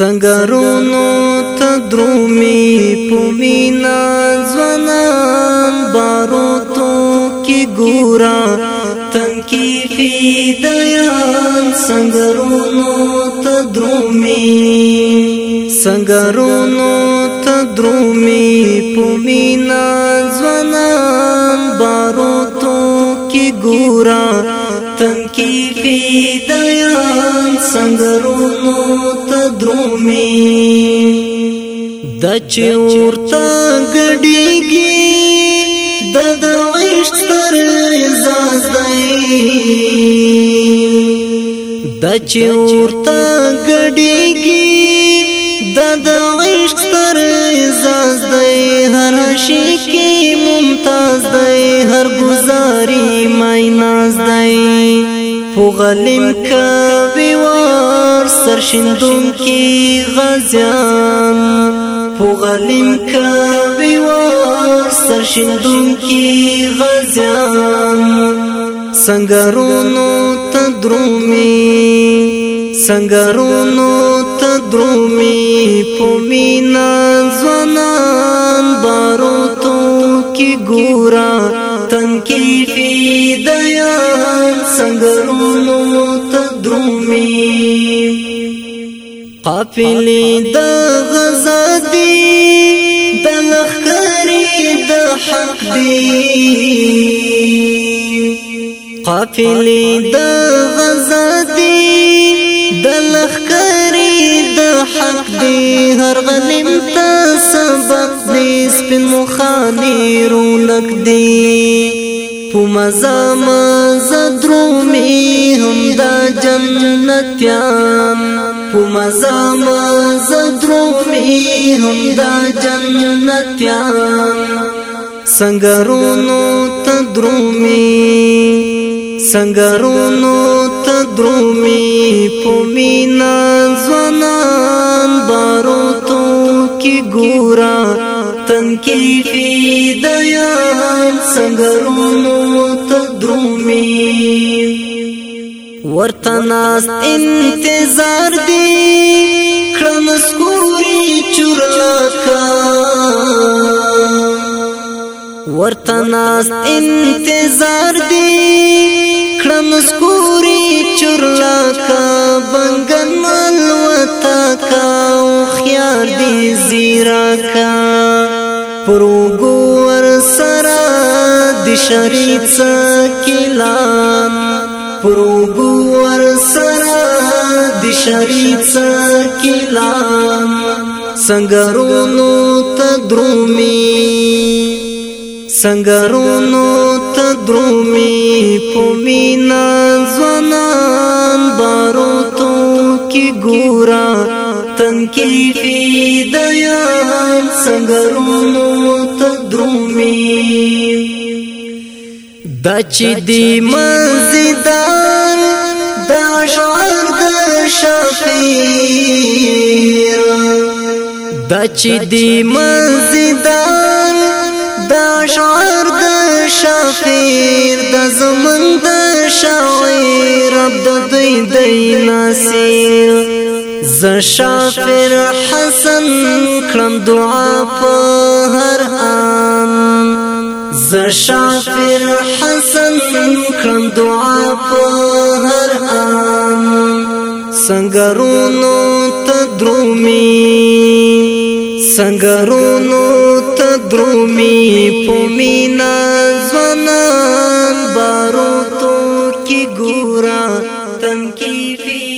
سنگرونو تدرومی پومینا زوانان باروتو کی گورا تنکی فی دیان سنگرونو تدرومی سنگرونو تدرومی پومینا زوانان باروتو ګورا تن کې پیدایان سنگرونو تدرومي د چورتا غډيږي د دويش تر زازدای د چورتا غډيږي د دويش تر زازدای هر شي کې ممتاز دای هر گزاري مې پوغلم کوي ور سرشندون کی غزيان پوغلم کوي ور سرشندون کی غزيان سنگرونو تدرومي سنگرونو تدرومي پومینا ځوانان باروتو کی ګورا تنکی فی دیان سندرونو تدرومي قافلي دا غزادي دا لخري دا حق دي قافلي دا غزادي دا لخري دا حق دي هر غنیم ته سبق دي سپن مخاني رونق دي په مزه مزه درومي هم د جنتيان په مزه مزه درومي هم د جنتيان سنگرونو تدرومي سنگرونو تدرومي په مینا ځوانان بارو تو کی ګورا وطن کې فدايا سنگرونو تدرومي ورتناس انتظار دی کړمسکوري چوراکا ورتناس انتظار دی کړمسکوري چوراکا بنګن مل وتا کا خيار دی زیرا کا پروګو ور سرا د شریڅ کلام پروګو ور سرا د شریڅ کلام سنگرونو تدرومي سنگرونو تدرومي پومینا ځوانان بارو تو کی ګورا وطن کې فدايا سنگرونو تدرومي د چې دی مزیدار د شعر د شفیر د چې دی مزیدار د شعر د شفیر د زمند شاعر عبد دی دی ناصر ز شافر حسن کړم دعا په هر ان ز شافر حسن کړم دعا په هر ان سنگرونو تدرومي سنگرونو تدرومي پومینا ځوانان بارو تو کی ګورا تنکی فی